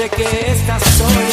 sé que estás sola.